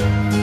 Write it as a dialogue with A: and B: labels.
A: Bye.